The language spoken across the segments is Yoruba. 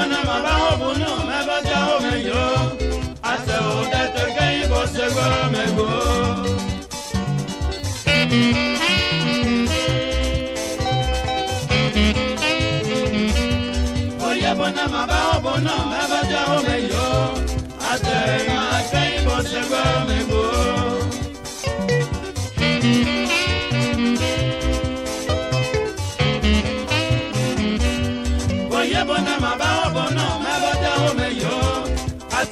bona mabaho bunu me yo. ase bo se kei me mego oye bona mabaho bunu me yo. ase ma bo se kei me mego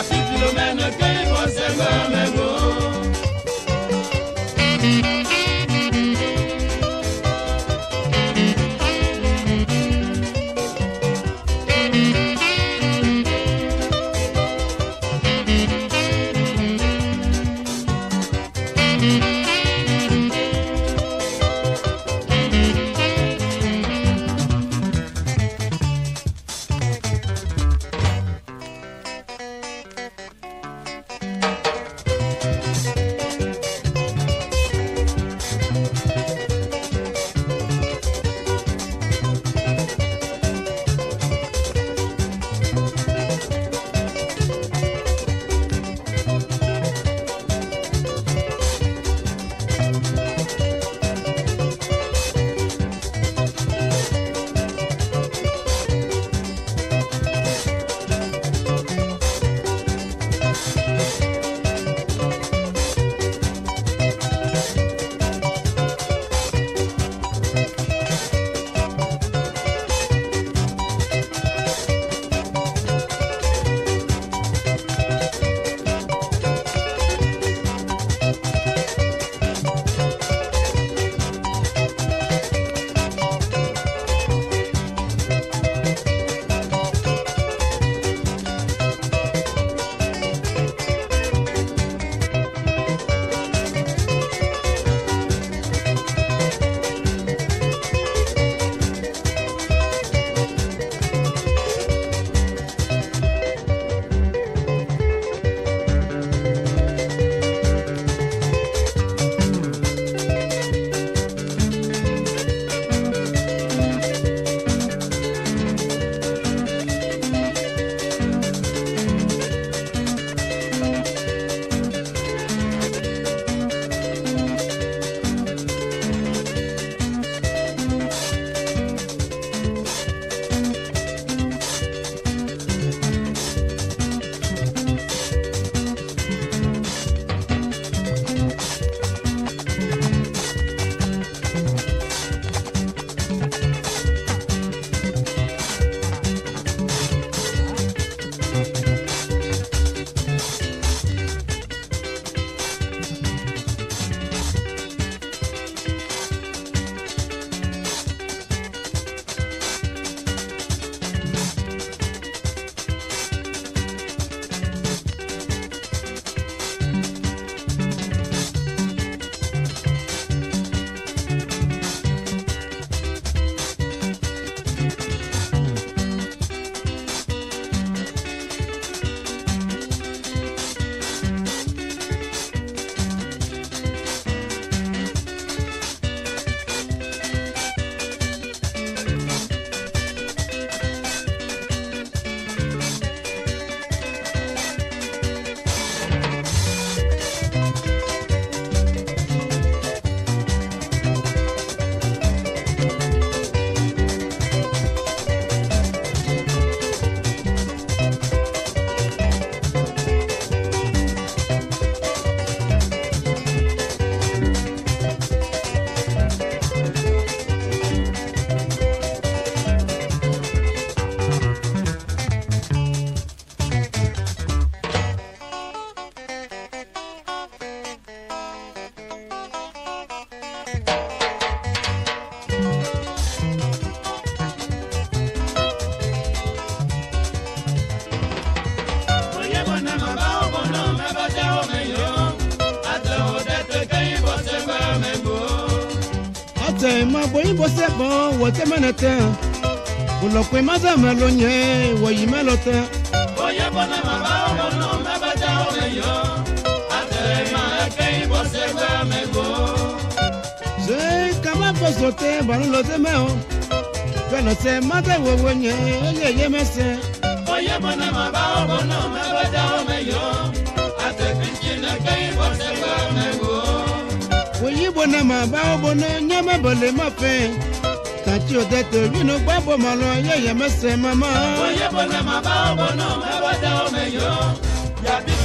à 6 km. tɛ ma bonyi bo se bɔn wɔ tɛ mɛnɛ tɛ bulɔkpe ma zɛ mɛ lo nyɛ wɔ yi mɛ lɔ tɛ. bóyá bọ́nà màmá ọ̀rọ̀ náà mẹ́fà já ọ̀rẹ́ yọ àtẹ̀rẹ̀ máa fẹ́ ìbò ṣe gbé mẹ́gbó. ṣé kàmá gbèsò tẹ bàrún lọ sí mẹ́ o bẹ́ẹ̀ sẹ́ má tẹ̀ wọ́wọ́ nyẹ eyé yé mẹ́sẹ̀. bóyá bọ́nà màmá ọ̀rọ̀ náà mẹ́fà já ọ̀rẹ́ yọ àtẹ̀kùn jìnnà fẹ́ ìbò ṣe gbé mẹ́gbó oyi bona ma ba o bona nyama bole ma fe tati o dete yino gba bo ma lo ye ye mama oyi bona ma ba o bona me wa da o me yo ya